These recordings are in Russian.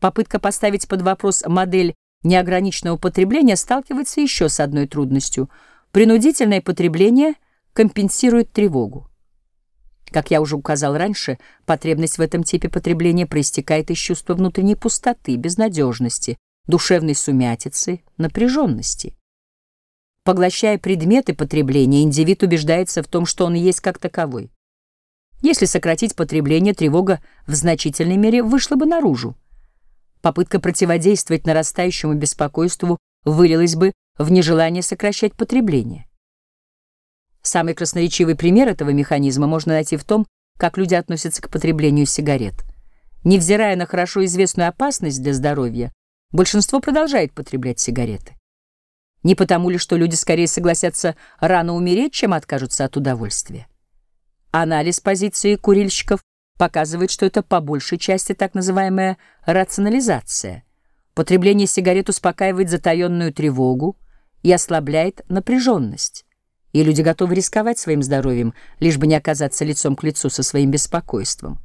Попытка поставить под вопрос модель неограниченного потребления сталкивается еще с одной трудностью. Принудительное потребление компенсирует тревогу. Как я уже указал раньше, потребность в этом типе потребления проистекает из чувства внутренней пустоты, безнадежности, душевной сумятицы, напряженности. Поглощая предметы потребления, индивид убеждается в том, что он есть как таковой. Если сократить потребление, тревога в значительной мере вышла бы наружу. Попытка противодействовать нарастающему беспокойству вылилась бы в нежелание сокращать потребление. Самый красноречивый пример этого механизма можно найти в том, как люди относятся к потреблению сигарет. Невзирая на хорошо известную опасность для здоровья, большинство продолжает потреблять сигареты. Не потому ли, что люди скорее согласятся рано умереть, чем откажутся от удовольствия? Анализ позиции курильщиков показывает, что это по большей части так называемая рационализация. Потребление сигарет успокаивает затаенную тревогу и ослабляет напряженность. И люди готовы рисковать своим здоровьем, лишь бы не оказаться лицом к лицу со своим беспокойством.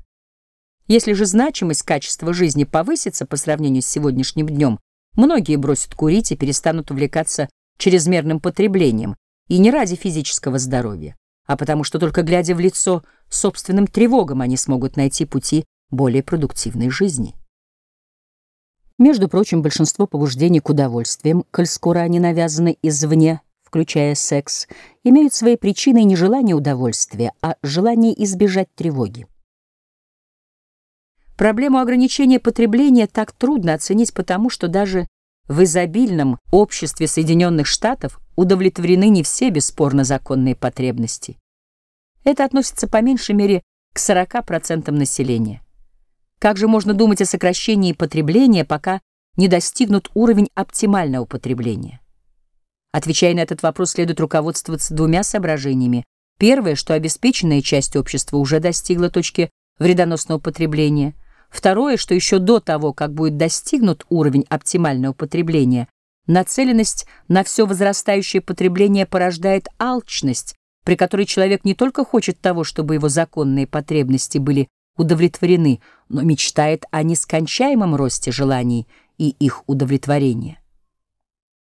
Если же значимость качества жизни повысится по сравнению с сегодняшним днем, многие бросят курить и перестанут увлекаться чрезмерным потреблением, и не ради физического здоровья, а потому что только глядя в лицо собственным тревогам они смогут найти пути более продуктивной жизни. Между прочим, большинство побуждений к удовольствиям, коль скоро они навязаны извне, включая секс, имеют свои причины не желание удовольствия, а желание избежать тревоги. Проблему ограничения потребления так трудно оценить потому, что даже в изобильном обществе Соединенных Штатов удовлетворены не все бесспорно законные потребности. Это относится по меньшей мере к 40% населения. Как же можно думать о сокращении потребления, пока не достигнут уровень оптимального потребления? Отвечая на этот вопрос, следует руководствоваться двумя соображениями. Первое, что обеспеченная часть общества уже достигла точки вредоносного потребления. Второе, что еще до того, как будет достигнут уровень оптимального потребления, нацеленность на все возрастающее потребление порождает алчность, при которой человек не только хочет того, чтобы его законные потребности были удовлетворены, но мечтает о нескончаемом росте желаний и их удовлетворения.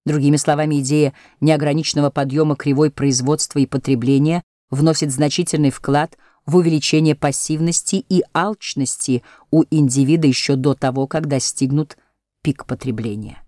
Другими словами, идея неограниченного подъема кривой производства и потребления вносит значительный вклад в увеличение пассивности и алчности у индивида еще до того, как достигнут пик потребления.